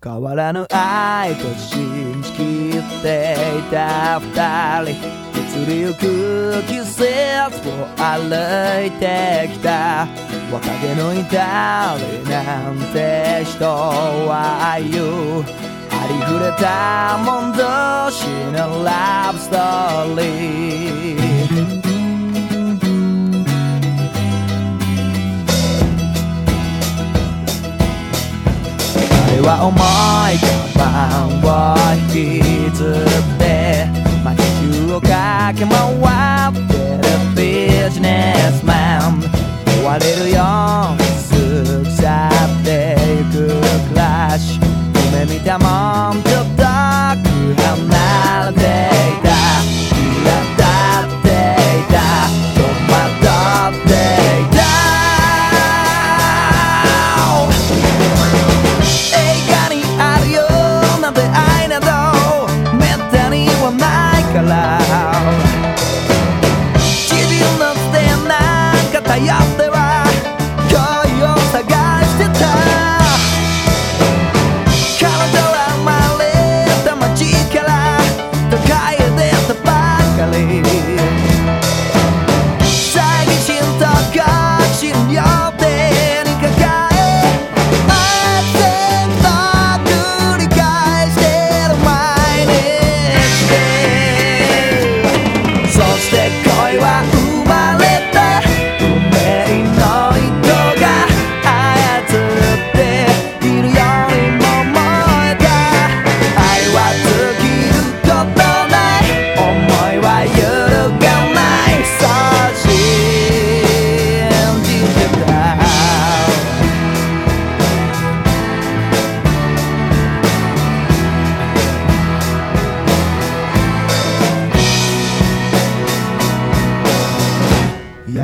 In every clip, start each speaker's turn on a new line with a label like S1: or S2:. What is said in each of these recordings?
S1: 変わらぬ愛と信じきっていた二人。移りゆく季節を歩いてきた。若気の至りなんて人は言うありふれた。もん同士のラブストーリーは重い看板を引きずって街中を駆け回る。Tá Tayata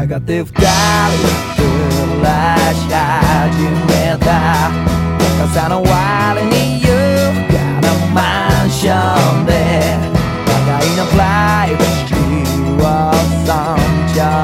S1: やがて二人暮らし始めた高さの割に優雅なマンションで。互いのプライバシーを尊重。